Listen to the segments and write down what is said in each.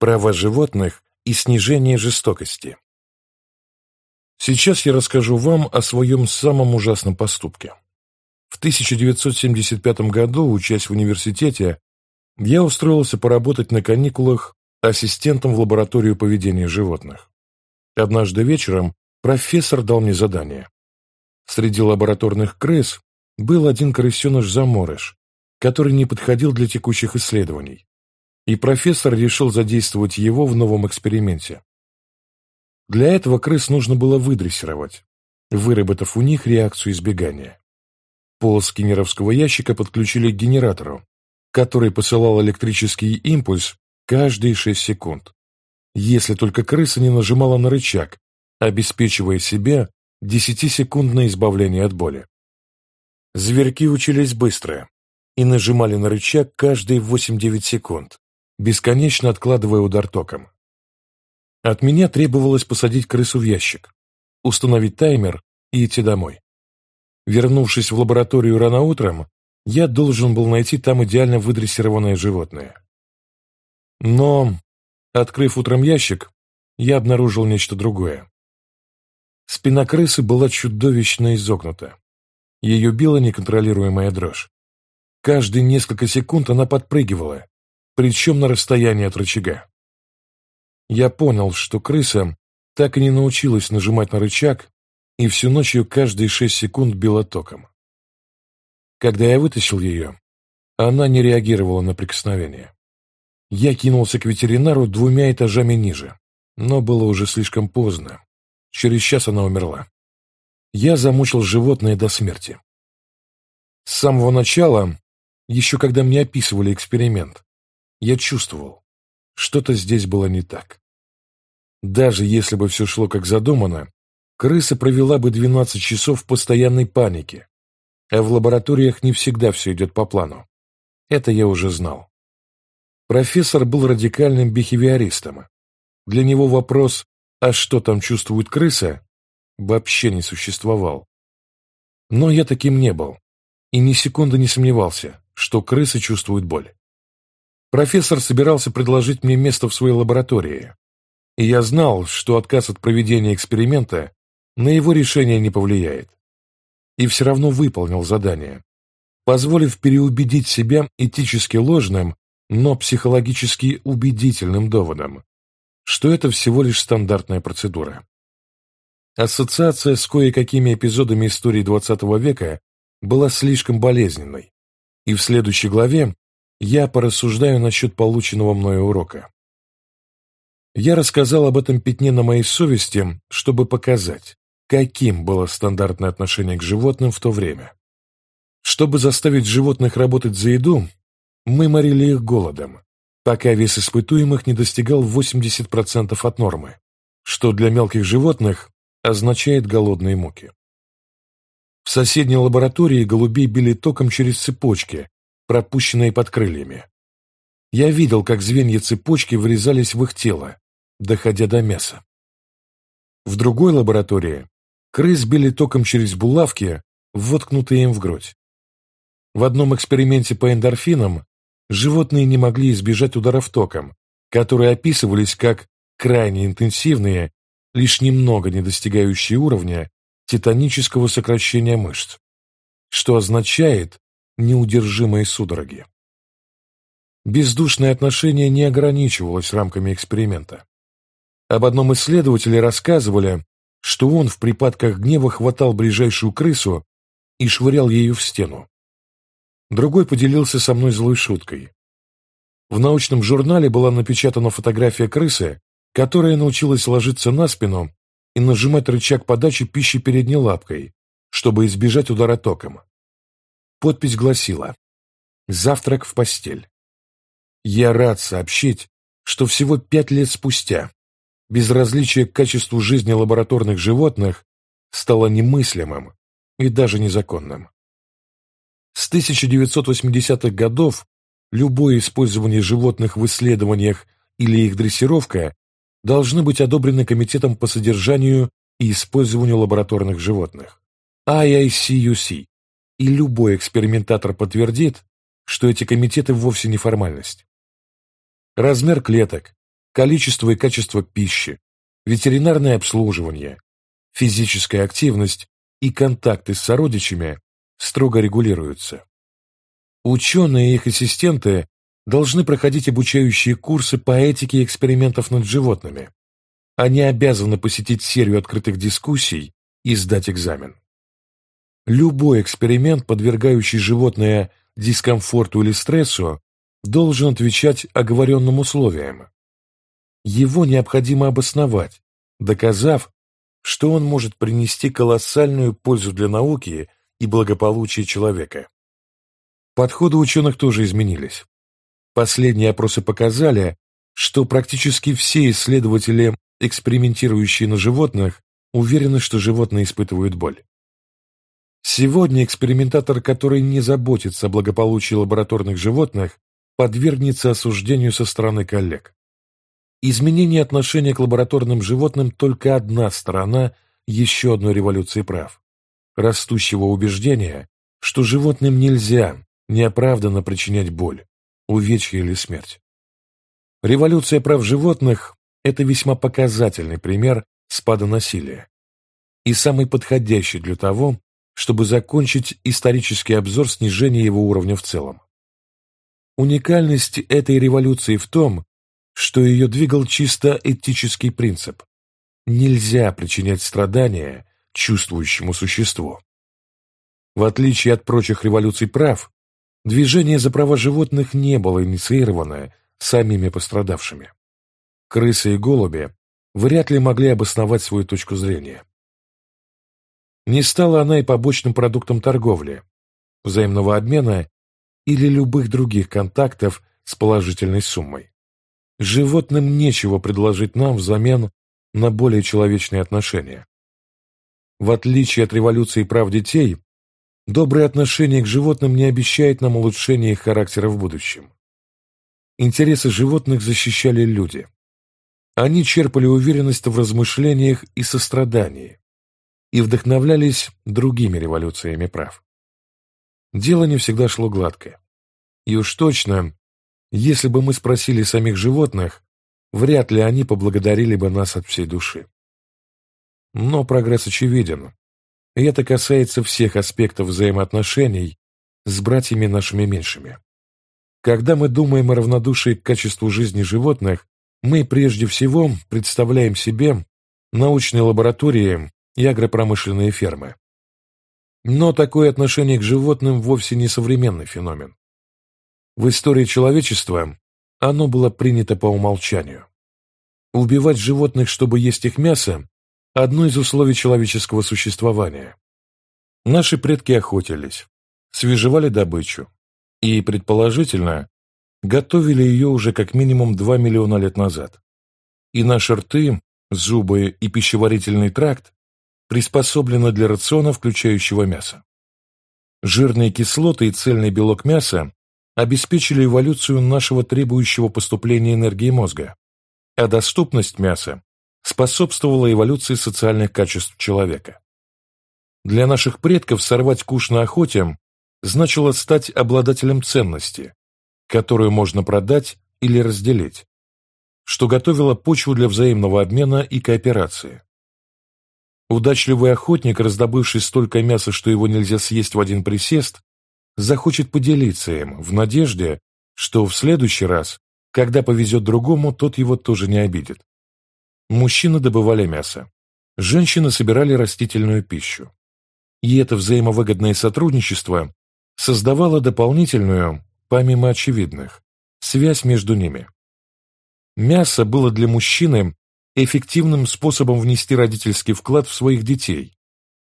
права животных и снижение жестокости. Сейчас я расскажу вам о своем самом ужасном поступке. В 1975 году, учась в университете, я устроился поработать на каникулах ассистентом в лабораторию поведения животных. Однажды вечером профессор дал мне задание. Среди лабораторных крыс был один крысеныш-заморыш, который не подходил для текущих исследований, и профессор решил задействовать его в новом эксперименте. Для этого крыс нужно было выдрессировать, выработав у них реакцию избегания. Пол скиннеровского ящика подключили к генератору, который посылал электрический импульс каждые 6 секунд, если только крыса не нажимала на рычаг, обеспечивая себе 10-секундное избавление от боли. Зверьки учились быстро и нажимали на рычаг каждые 8-9 секунд, бесконечно откладывая удар током. От меня требовалось посадить крысу в ящик, установить таймер и идти домой. Вернувшись в лабораторию рано утром, я должен был найти там идеально выдрессированное животное. Но, открыв утром ящик, я обнаружил нечто другое. Спина крысы была чудовищно изогнута. Ее била неконтролируемая дрожь. Каждые несколько секунд она подпрыгивала, причем на расстоянии от рычага. Я понял, что крыса так и не научилась нажимать на рычаг, и всю ночь ее каждые шесть секунд била током. Когда я вытащил ее, она не реагировала на прикосновение. Я кинулся к ветеринару двумя этажами ниже, но было уже слишком поздно. Через час она умерла. Я замучил животное до смерти. С самого начала еще когда мне описывали эксперимент, я чувствовал, что-то здесь было не так. Даже если бы все шло как задумано, крыса провела бы 12 часов в постоянной панике, а в лабораториях не всегда все идет по плану. Это я уже знал. Профессор был радикальным бихевиористом. Для него вопрос «а что там чувствует крыса?» вообще не существовал. Но я таким не был и ни секунды не сомневался, что крысы чувствуют боль. Профессор собирался предложить мне место в своей лаборатории, и я знал, что отказ от проведения эксперимента на его решение не повлияет. И все равно выполнил задание, позволив переубедить себя этически ложным, но психологически убедительным доводом, что это всего лишь стандартная процедура. Ассоциация с кое-какими эпизодами истории XX века была слишком болезненной, и в следующей главе я порассуждаю насчет полученного мною урока. Я рассказал об этом пятне на моей совести, чтобы показать, каким было стандартное отношение к животным в то время. Чтобы заставить животных работать за еду, мы морили их голодом, пока вес испытуемых не достигал 80% от нормы, что для мелких животных означает голодные муки. В соседней лаборатории голубей били током через цепочки, пропущенные под крыльями. Я видел, как звенья цепочки врезались в их тело, доходя до мяса. В другой лаборатории крыс били током через булавки, воткнутые им в грудь. В одном эксперименте по эндорфинам животные не могли избежать ударов током, которые описывались как крайне интенсивные, лишь немного не достигающие уровня титанического сокращения мышц, что означает неудержимые судороги. Бездушное отношение не ограничивалось рамками эксперимента. Об одном исследователе рассказывали, что он в припадках гнева хватал ближайшую крысу и швырял ее в стену. Другой поделился со мной злой шуткой. В научном журнале была напечатана фотография крысы, которая научилась ложиться на спину и нажимать рычаг подачи пищи передней лапкой, чтобы избежать удара током. Подпись гласила «Завтрак в постель». Я рад сообщить, что всего пять лет спустя безразличие к качеству жизни лабораторных животных стало немыслимым и даже незаконным. С 1980-х годов любое использование животных в исследованиях или их дрессировка должны быть одобрены Комитетом по содержанию и использованию лабораторных животных, IICUC, и любой экспериментатор подтвердит, что эти комитеты вовсе не формальность. Размер клеток, количество и качество пищи, ветеринарное обслуживание, физическая активность и контакты с сородичами строго регулируются. Ученые и их ассистенты должны проходить обучающие курсы по этике экспериментов над животными. Они обязаны посетить серию открытых дискуссий и сдать экзамен. Любой эксперимент, подвергающий животное дискомфорту или стрессу, должен отвечать оговоренным условиям. Его необходимо обосновать, доказав, что он может принести колоссальную пользу для науки и благополучия человека. Подходы ученых тоже изменились. Последние опросы показали, что практически все исследователи, экспериментирующие на животных, уверены, что животные испытывают боль. Сегодня экспериментатор, который не заботится о благополучии лабораторных животных, подвергнется осуждению со стороны коллег. Изменение отношения к лабораторным животным только одна сторона еще одной революции прав. Растущего убеждения, что животным нельзя неоправданно причинять боль, увечья или смерть. Революция прав животных – это весьма показательный пример спада насилия и самый подходящий для того, чтобы закончить исторический обзор снижения его уровня в целом. Уникальность этой революции в том, что ее двигал чисто этический принцип. Нельзя причинять страдания чувствующему существу. В отличие от прочих революций прав, движение за права животных не было инициировано самими пострадавшими. Крысы и голуби вряд ли могли обосновать свою точку зрения. Не стала она и побочным продуктом торговли, взаимного обмена или любых других контактов с положительной суммой. Животным нечего предложить нам взамен на более человечные отношения. В отличие от революции прав детей, доброе отношение к животным не обещает нам улучшения их характера в будущем. Интересы животных защищали люди. Они черпали уверенность в размышлениях и сострадании и вдохновлялись другими революциями прав. Дело не всегда шло гладко. И уж точно, если бы мы спросили самих животных, вряд ли они поблагодарили бы нас от всей души. Но прогресс очевиден, и это касается всех аспектов взаимоотношений с братьями нашими меньшими. Когда мы думаем о равнодушии к качеству жизни животных, мы прежде всего представляем себе научные лаборатории и агропромышленные фермы. Но такое отношение к животным вовсе не современный феномен. В истории человечества оно было принято по умолчанию. Убивать животных, чтобы есть их мясо – одно из условий человеческого существования. Наши предки охотились, свежевали добычу и, предположительно, готовили ее уже как минимум 2 миллиона лет назад. И наши рты, зубы и пищеварительный тракт приспособлены для рациона, включающего мясо. Жирные кислоты и цельный белок мяса обеспечили эволюцию нашего требующего поступления энергии мозга, а доступность мяса способствовала эволюции социальных качеств человека. Для наших предков сорвать куш на охоте значило стать обладателем ценности, которую можно продать или разделить, что готовило почву для взаимного обмена и кооперации. Удачливый охотник, раздобывший столько мяса, что его нельзя съесть в один присест, захочет поделиться им, в надежде, что в следующий раз, когда повезет другому, тот его тоже не обидит. Мужчины добывали мясо, женщины собирали растительную пищу. И это взаимовыгодное сотрудничество создавало дополнительную, помимо очевидных, связь между ними. Мясо было для мужчины эффективным способом внести родительский вклад в своих детей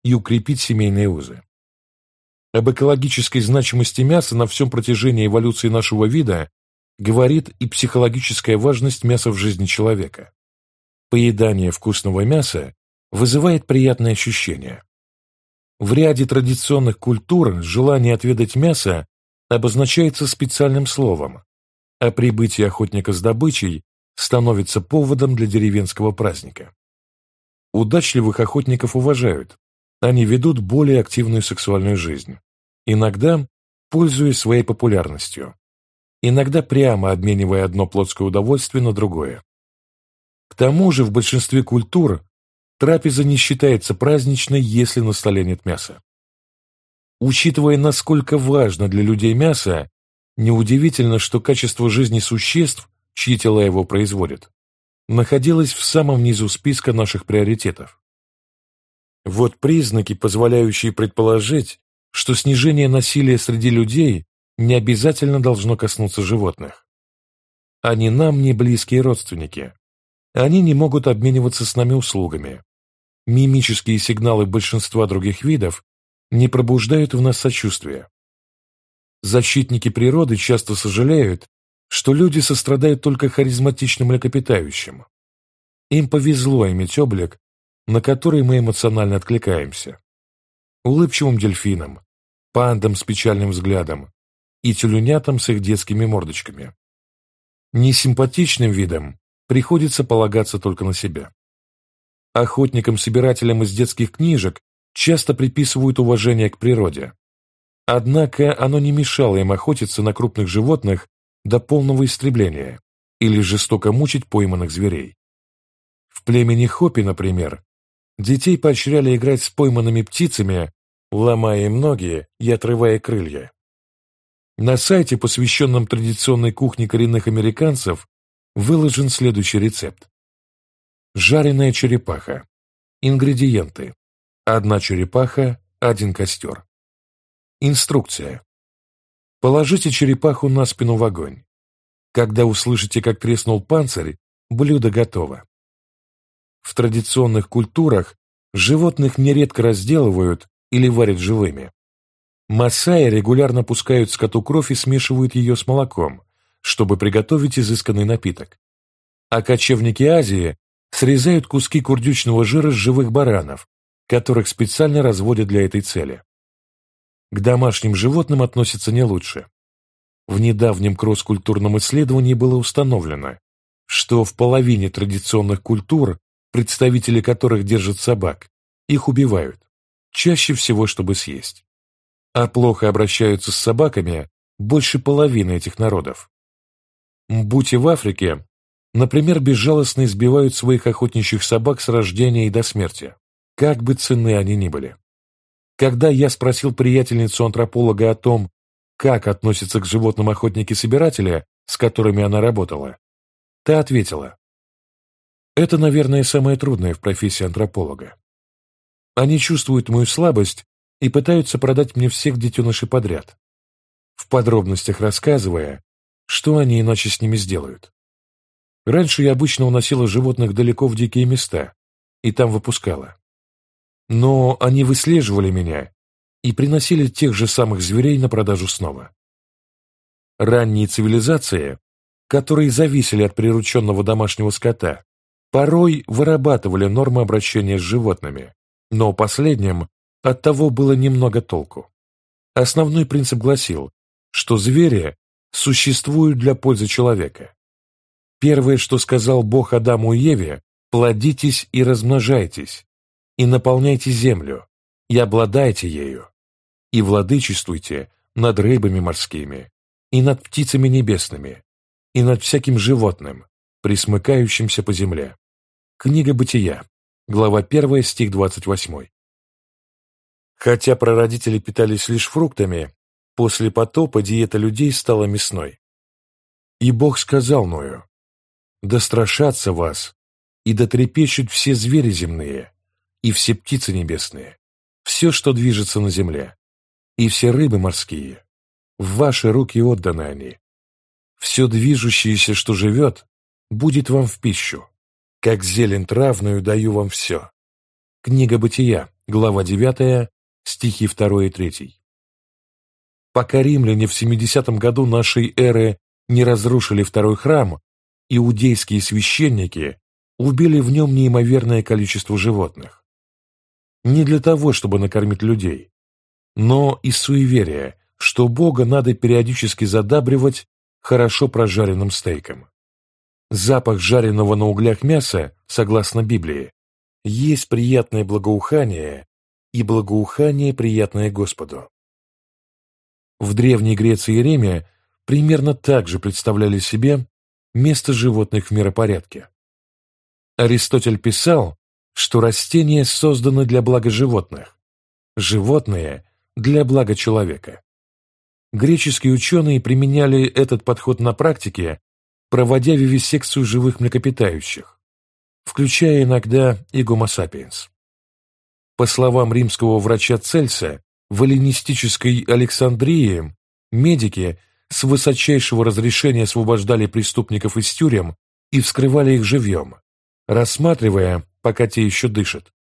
и укрепить семейные узы. Об экологической значимости мяса на всем протяжении эволюции нашего вида говорит и психологическая важность мяса в жизни человека. Поедание вкусного мяса вызывает приятные ощущения. В ряде традиционных культур желание отведать мясо обозначается специальным словом, а прибытие охотника с добычей становится поводом для деревенского праздника. Удачливых охотников уважают, они ведут более активную сексуальную жизнь, иногда пользуясь своей популярностью, иногда прямо обменивая одно плотское удовольствие на другое. тому же в большинстве культур трапеза не считается праздничной, если на столе нет мяса. Учитывая, насколько важно для людей мясо, неудивительно, что качество жизни существ, чьи тела его производят, находилось в самом низу списка наших приоритетов. Вот признаки, позволяющие предположить, что снижение насилия среди людей не обязательно должно коснуться животных. Они нам не близкие родственники. Они не могут обмениваться с нами услугами. Мимические сигналы большинства других видов не пробуждают в нас сочувствия. Защитники природы часто сожалеют, что люди сострадают только харизматичным млекопитающим. Им повезло иметь облик, на который мы эмоционально откликаемся. Улыбчивым дельфинам, пандам с печальным взглядом и тюленятам с их детскими мордочками. Несимпатичным видам приходится полагаться только на себя. Охотникам-собирателям из детских книжек часто приписывают уважение к природе. Однако оно не мешало им охотиться на крупных животных до полного истребления или жестоко мучить пойманных зверей. В племени Хопи, например, детей поощряли играть с пойманными птицами, ломая им ноги и отрывая крылья. На сайте, посвященном традиционной кухне коренных американцев, выложен следующий рецепт. Жареная черепаха. Ингредиенты. Одна черепаха, один костер. Инструкция. Положите черепаху на спину в огонь. Когда услышите, как треснул панцирь, блюдо готово. В традиционных культурах животных нередко разделывают или варят живыми. Масаи регулярно пускают скоту кровь и смешивают ее с молоком, чтобы приготовить изысканный напиток. А кочевники Азии срезают куски курдючного жира с живых баранов которых специально разводят для этой цели. К домашним животным относятся не лучше. В недавнем кросс-культурном исследовании было установлено, что в половине традиционных культур, представители которых держат собак, их убивают, чаще всего, чтобы съесть. А плохо обращаются с собаками больше половины этих народов. Мбути в Африке, например, безжалостно избивают своих охотничьих собак с рождения и до смерти как бы ценны они ни были. Когда я спросил приятельницу-антрополога о том, как относятся к животным охотники-собиратели, с которыми она работала, та ответила, «Это, наверное, самое трудное в профессии антрополога. Они чувствуют мою слабость и пытаются продать мне всех детенышей подряд, в подробностях рассказывая, что они иначе с ними сделают. Раньше я обычно уносила животных далеко в дикие места и там выпускала. Но они выслеживали меня и приносили тех же самых зверей на продажу снова. Ранние цивилизации, которые зависели от прирученного домашнего скота, порой вырабатывали нормы обращения с животными, но последним от того было немного толку. Основной принцип гласил, что звери существуют для пользы человека. Первое, что сказал Бог Адаму и Еве, плодитесь и размножайтесь, и наполняйте землю, и обладайте ею, и владычествуйте над рыбами морскими, и над птицами небесными, и над всяким животным, присмыкающимся по земле. Книга Бытия, глава 1, стих 28. Хотя прародители питались лишь фруктами, после потопа диета людей стала мясной. И Бог сказал Ною, «Да страшатся вас, и да трепещут все звери земные, и все птицы небесные, все, что движется на земле, и все рыбы морские. В ваши руки отданы они. Все движущееся, что живет, будет вам в пищу. Как зелень травную даю вам все. Книга Бытия, глава 9, стихи 2 и 3. Пока римляне в 70 году нашей эры не разрушили второй храм, иудейские священники убили в нем неимоверное количество животных не для того, чтобы накормить людей, но из суеверия, что Бога надо периодически задабривать хорошо прожаренным стейком. Запах жареного на углях мяса, согласно Библии, есть приятное благоухание и благоухание, приятное Господу. В Древней Греции и Риме примерно так же представляли себе место животных в миропорядке. Аристотель писал, что растения созданы для блага животных, животные – для блага человека. Греческие ученые применяли этот подход на практике, проводя вивисекцию живых млекопитающих, включая иногда и гомо. По словам римского врача Цельса, в эллинистической Александрии медики с высочайшего разрешения освобождали преступников из тюрем и вскрывали их живьем, рассматривая, пока те еще дышат,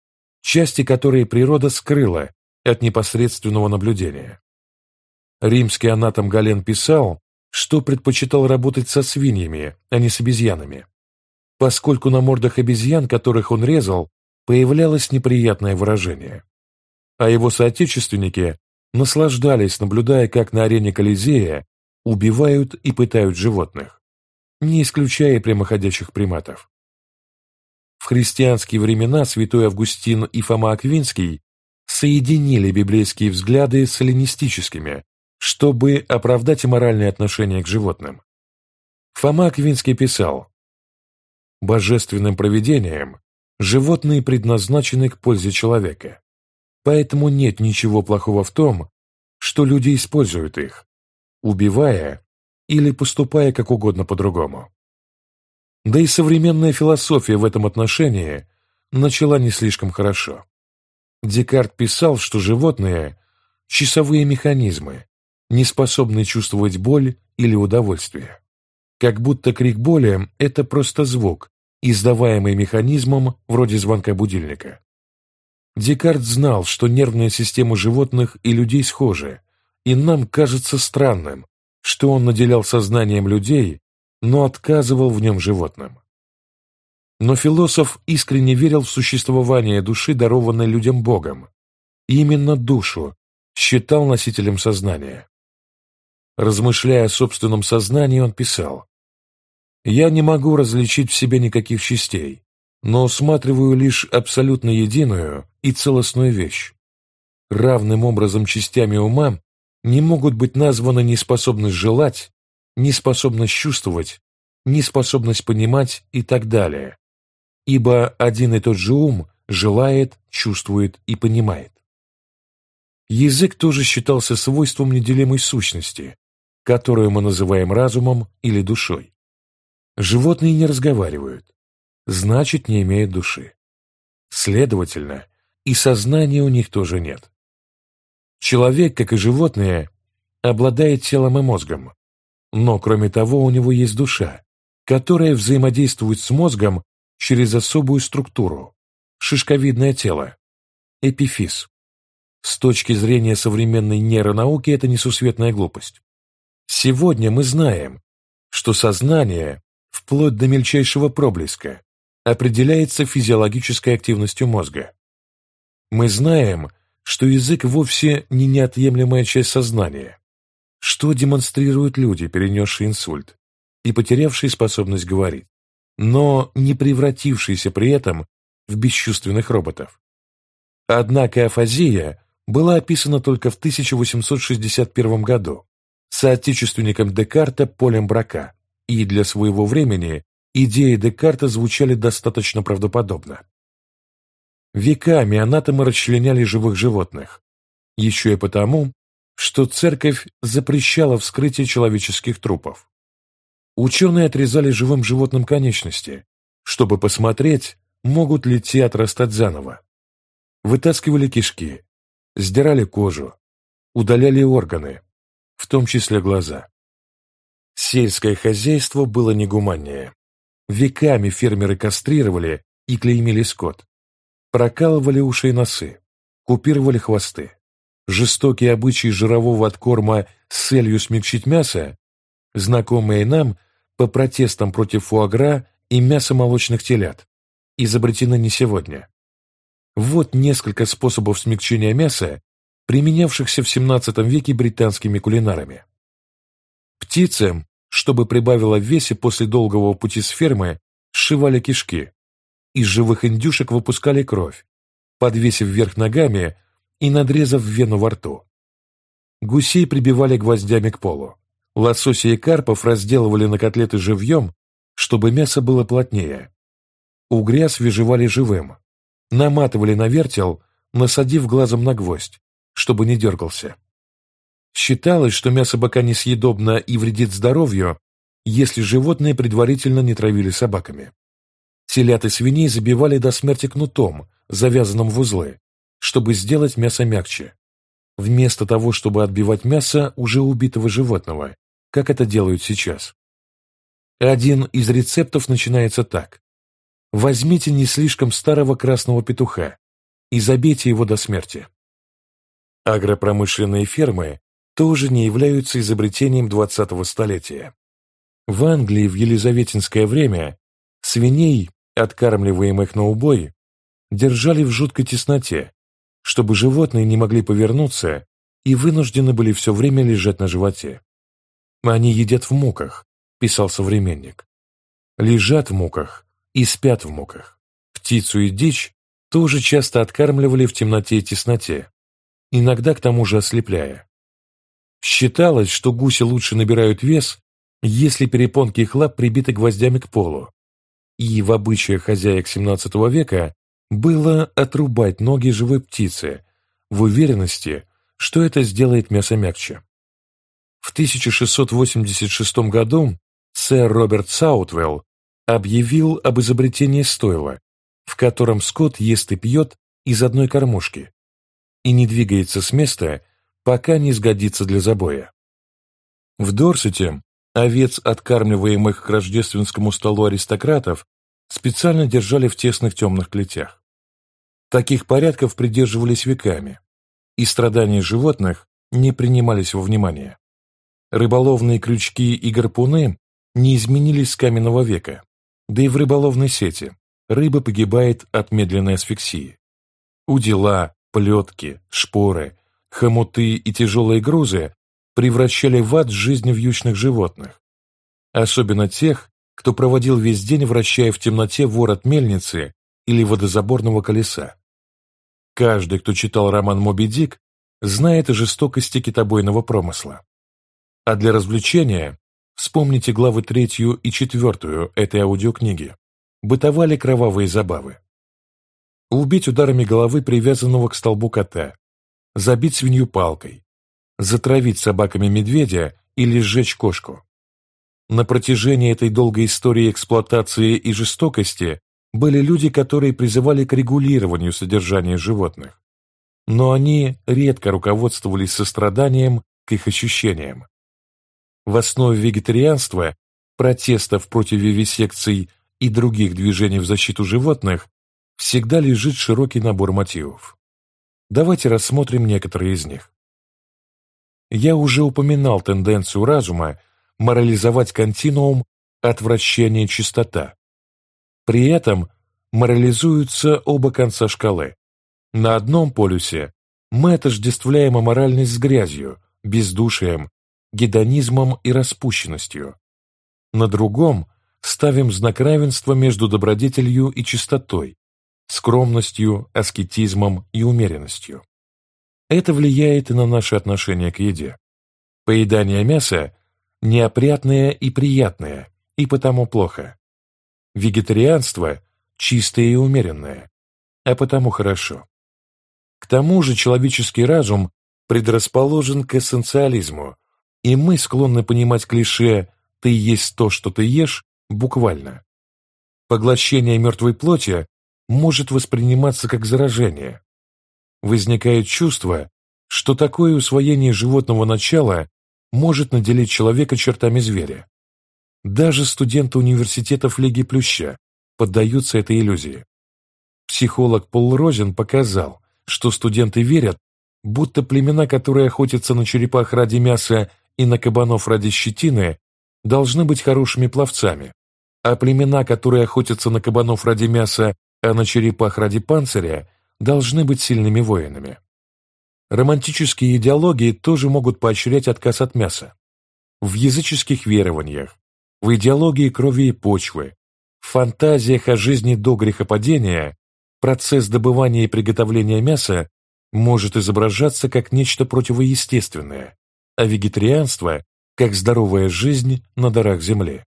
части, которые природа скрыла от непосредственного наблюдения. Римский анатом Гален писал, что предпочитал работать со свиньями, а не с обезьянами, поскольку на мордах обезьян, которых он резал, появлялось неприятное выражение. А его соотечественники наслаждались, наблюдая, как на арене Колизея убивают и пытают животных, не исключая прямоходящих приматов. Христианские времена святой Августин и Фома Аквинский соединили библейские взгляды с эллинистическими, чтобы оправдать моральное отношение к животным. Фома Аквинский писал, «Божественным провидением животные предназначены к пользе человека, поэтому нет ничего плохого в том, что люди используют их, убивая или поступая как угодно по-другому. Да и современная философия в этом отношении начала не слишком хорошо. Декарт писал, что животные – часовые механизмы, не способные чувствовать боль или удовольствие. Как будто крик боли – это просто звук, издаваемый механизмом вроде звонка будильника. Декарт знал, что нервная система животных и людей схожи, и нам кажется странным, что он наделял сознанием людей, но отказывал в нем животным. Но философ искренне верил в существование души, дарованной людям Богом, и именно душу считал носителем сознания. Размышляя о собственном сознании, он писал, «Я не могу различить в себе никаких частей, но усматриваю лишь абсолютно единую и целостную вещь. Равным образом частями ума не могут быть названы неспособность желать, неспособность чувствовать, неспособность понимать и так далее, ибо один и тот же ум желает, чувствует и понимает. Язык тоже считался свойством неделимой сущности, которую мы называем разумом или душой. Животные не разговаривают, значит, не имеют души. Следовательно, и сознания у них тоже нет. Человек, как и животные, обладает телом и мозгом, но кроме того у него есть душа, которая взаимодействует с мозгом через особую структуру – шишковидное тело, эпифиз. С точки зрения современной нейронауки это несусветная глупость. Сегодня мы знаем, что сознание, вплоть до мельчайшего проблеска, определяется физиологической активностью мозга. Мы знаем, что язык вовсе не неотъемлемая часть сознания, что демонстрируют люди, перенесшие инсульт и потерявшие способность говорить, но не превратившиеся при этом в бесчувственных роботов. Однако афазия была описана только в 1861 году соотечественником Декарта Полем Брака, и для своего времени идеи Декарта звучали достаточно правдоподобно. Веками анатомы расчленяли живых животных, еще и потому, что церковь запрещала вскрытие человеческих трупов. Ученые отрезали живым животным конечности, чтобы посмотреть, могут ли те отрастать заново. Вытаскивали кишки, сдирали кожу, удаляли органы, в том числе глаза. Сельское хозяйство было негуманнее. Веками фермеры кастрировали и клеймили скот, прокалывали уши и носы, купировали хвосты. Жестокие обычаи жирового откорма с целью смягчить мясо, знакомые нам по протестам против фуагра и мяса молочных телят, изобретены не сегодня. Вот несколько способов смягчения мяса, применявшихся в XVII веке британскими кулинарами. Птицы, чтобы прибавила в весе после долгого пути с фермы, сшивали кишки. Из живых индюшек выпускали кровь, подвесив вверх ногами и надрезав вену во рту. Гусей прибивали гвоздями к полу. Лосося и карпов разделывали на котлеты живьем, чтобы мясо было плотнее. угря свежевали живым, наматывали на вертел, насадив глазом на гвоздь, чтобы не дергался. Считалось, что мясо быка несъедобно и вредит здоровью, если животные предварительно не травили собаками. Телят и свиней забивали до смерти кнутом, завязанным в узлы, чтобы сделать мясо мягче. Вместо того, чтобы отбивать мясо уже убитого животного, как это делают сейчас. Один из рецептов начинается так. Возьмите не слишком старого красного петуха и забейте его до смерти. Агропромышленные фермы тоже не являются изобретением 20-го столетия. В Англии в елизаветинское время свиней, откармливаемых на убой, держали в жуткой тесноте, чтобы животные не могли повернуться и вынуждены были все время лежать на животе. Они едят в муках, писал современник. Лежат в муках и спят в муках. Птицу и дичь тоже часто откармливали в темноте и тесноте, иногда к тому же ослепляя. Считалось, что гуси лучше набирают вес, если перепонки их лап прибиты гвоздями к полу. И в обычаях хозяек XVII века было отрубать ноги живой птицы в уверенности, что это сделает мясо мягче. В 1686 году сэр Роберт Саутвелл объявил об изобретении стойла, в котором скот ест и пьет из одной кормушки и не двигается с места, пока не сгодится для забоя. В Дорсете овец, откармливаемых к рождественскому столу аристократов, специально держали в тесных темных клетях. Таких порядков придерживались веками, и страдания животных не принимались во внимание. Рыболовные крючки и гарпуны не изменились с каменного века, да и в рыболовной сети рыба погибает от медленной асфиксии. Удила, плетки, шпоры, хомуты и тяжелые грузы превращали в ад жизни вьючных животных, особенно тех, кто проводил весь день, вращая в темноте ворот мельницы или водозаборного колеса. Каждый, кто читал роман «Моби Дик», знает о жестокости китобойного промысла. А для развлечения вспомните главы третью и четвертую этой аудиокниги. Бытовали кровавые забавы. Убить ударами головы привязанного к столбу кота, забить свинью палкой, затравить собаками медведя или сжечь кошку. На протяжении этой долгой истории эксплуатации и жестокости были люди, которые призывали к регулированию содержания животных. Но они редко руководствовались состраданием к их ощущениям. В основе вегетарианства, протестов против вивисекций и других движений в защиту животных всегда лежит широкий набор мотивов. Давайте рассмотрим некоторые из них. Я уже упоминал тенденцию разума морализовать континуум отвращение-чистота. При этом морализуются оба конца шкалы. На одном полюсе мы отождествляем аморальность с грязью, бездушием, гедонизмом и распущенностью. На другом ставим знак равенства между добродетелью и чистотой, скромностью, аскетизмом и умеренностью. Это влияет и на наши отношения к еде. Поедание мяса неопрятное и приятное, и потому плохо. Вегетарианство чистое и умеренное, а потому хорошо. К тому же человеческий разум предрасположен к эссенциализму, и мы склонны понимать клише «ты есть то, что ты ешь» буквально. Поглощение мертвой плоти может восприниматься как заражение. Возникает чувство, что такое усвоение животного начала может наделить человека чертами зверя. Даже студенты университетов Лиги Плюща поддаются этой иллюзии. Психолог Пол Розен показал, что студенты верят, будто племена, которые охотятся на черепах ради мяса и на кабанов ради щетины, должны быть хорошими пловцами, а племена, которые охотятся на кабанов ради мяса, а на черепах ради панциря, должны быть сильными воинами. Романтические идеологии тоже могут поощрять отказ от мяса. В языческих верованиях, в идеологии крови и почвы, в фантазиях о жизни до грехопадения процесс добывания и приготовления мяса может изображаться как нечто противоестественное, а вегетарианство – как здоровая жизнь на дарах земли.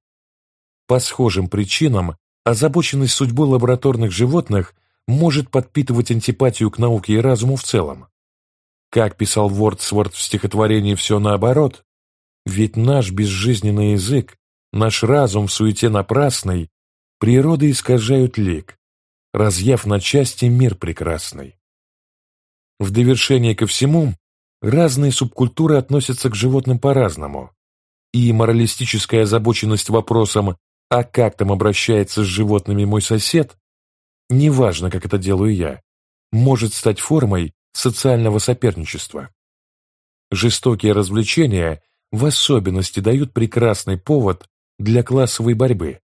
По схожим причинам озабоченность судьбой лабораторных животных может подпитывать антипатию к науке и разуму в целом. Как писал Вордсворт в стихотворении «Все наоборот», ведь наш безжизненный язык, наш разум в суете напрасной, природы искажают лик, разъяв на части мир прекрасный. В довершение ко всему, разные субкультуры относятся к животным по-разному, и моралистическая озабоченность вопросом «а как там обращается с животными мой сосед?» неважно, как это делаю я, может стать формой социального соперничества. Жестокие развлечения в особенности дают прекрасный повод для классовой борьбы,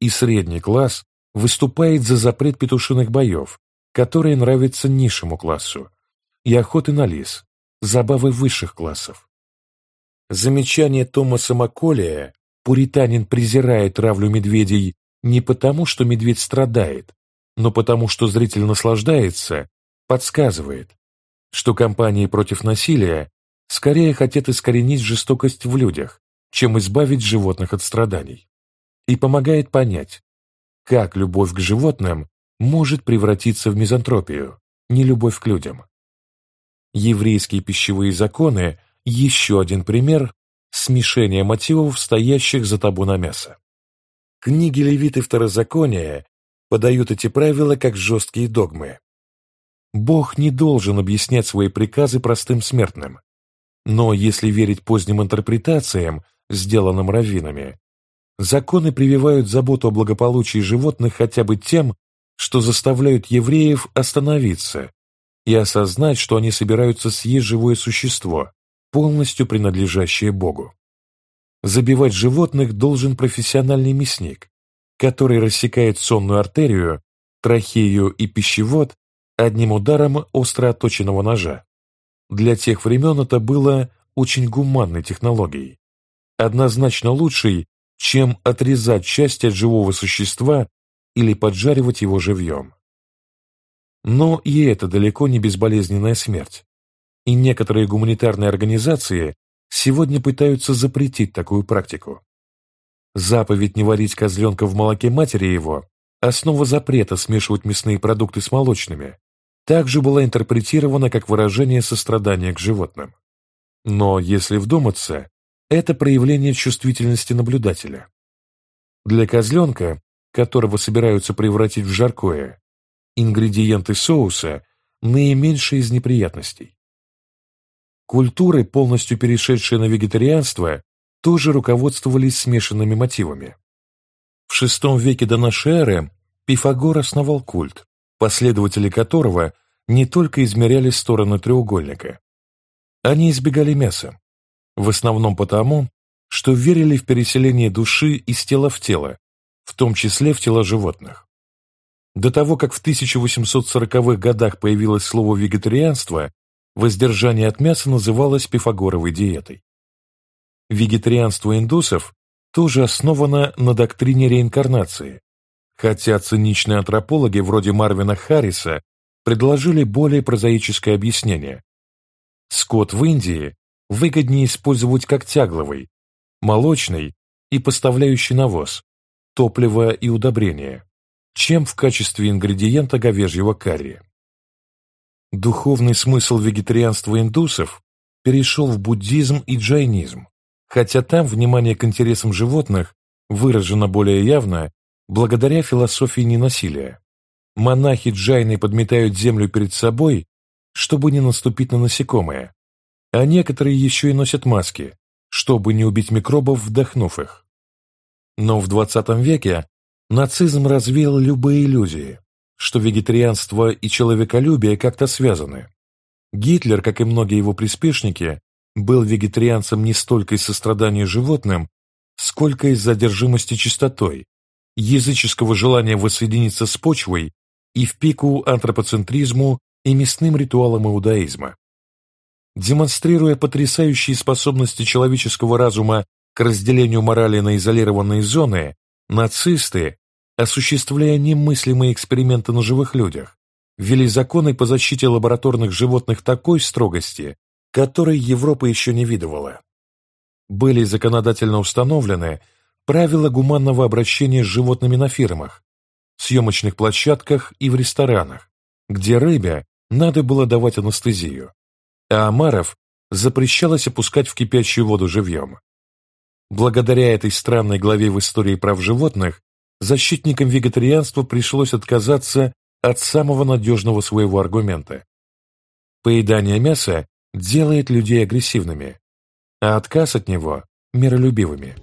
и средний класс выступает за запрет петушиных боев, которые нравятся низшему классу, и охоты на лис, забавы высших классов. Замечание Томаса Макколия «Пуританин презирает травлю медведей не потому, что медведь страдает, но потому, что зритель наслаждается, подсказывает, что компании против насилия скорее хотят искоренить жестокость в людях, чем избавить животных от страданий, и помогает понять, как любовь к животным может превратиться в мизантропию, не любовь к людям. Еврейские пищевые законы – еще один пример смешения мотивов, стоящих за табу на мясо. Книги Левит и Второзакония подают эти правила как жесткие догмы. Бог не должен объяснять свои приказы простым смертным. Но если верить поздним интерпретациям, сделанным раввинами, законы прививают заботу о благополучии животных хотя бы тем, что заставляют евреев остановиться и осознать, что они собираются съесть живое существо, полностью принадлежащее Богу. Забивать животных должен профессиональный мясник, который рассекает сонную артерию, трахею и пищевод одним ударом остро отточенного ножа. Для тех времен это было очень гуманной технологией, однозначно лучшей, чем отрезать часть от живого существа или поджаривать его живьем. Но и это далеко не безболезненная смерть. И некоторые гуманитарные организации сегодня пытаются запретить такую практику. Заповедь не варить козленка в молоке матери его, основа запрета смешивать мясные продукты с молочными, также была интерпретирована как выражение сострадания к животным. Но, если вдуматься, это проявление чувствительности наблюдателя. Для козленка, которого собираются превратить в жаркое, ингредиенты соуса – наименьшие из неприятностей. Культуры, полностью перешедшие на вегетарианство, тоже руководствовались смешанными мотивами. В VI веке до эры Пифагор основал культ, последователи которого не только измеряли стороны треугольника. Они избегали мяса, в основном потому, что верили в переселение души из тела в тело, в том числе в тела животных. До того, как в 1840-х годах появилось слово «вегетарианство», воздержание от мяса называлось пифагоровой диетой. Вегетарианство индусов тоже основано на доктрине реинкарнации, хотя циничные антропологи вроде Марвина Харриса предложили более прозаическое объяснение. Скот в Индии выгоднее использовать как тягловый, молочный и поставляющий навоз, топливо и удобрения, чем в качестве ингредиента говяжьего карри. Духовный смысл вегетарианства индусов перешел в буддизм и джайнизм, хотя там внимание к интересам животных выражено более явно благодаря философии ненасилия. Монахи джайны подметают землю перед собой, чтобы не наступить на насекомые, а некоторые еще и носят маски, чтобы не убить микробов, вдохнув их. Но в 20 веке нацизм развеял любые иллюзии, что вегетарианство и человеколюбие как-то связаны. Гитлер, как и многие его приспешники, был вегетарианцем не столько из сострадания животным, сколько из задержимости чистотой, языческого желания воссоединиться с почвой и в пику антропоцентризму и мясным ритуалам иудаизма. Демонстрируя потрясающие способности человеческого разума к разделению морали на изолированные зоны, нацисты, осуществляя немыслимые эксперименты на живых людях, ввели законы по защите лабораторных животных такой строгости, которой Европа еще не видывала. Были законодательно установлены правила гуманного обращения с животными на фермах, съемочных площадках и в ресторанах, где рыбе надо было давать анестезию, а омаров запрещалось опускать в кипящую воду живьем. Благодаря этой странной главе в истории прав животных защитникам вегетарианства пришлось отказаться от самого надежного своего аргумента. Поедание мяса делает людей агрессивными, а отказ от него – миролюбивыми.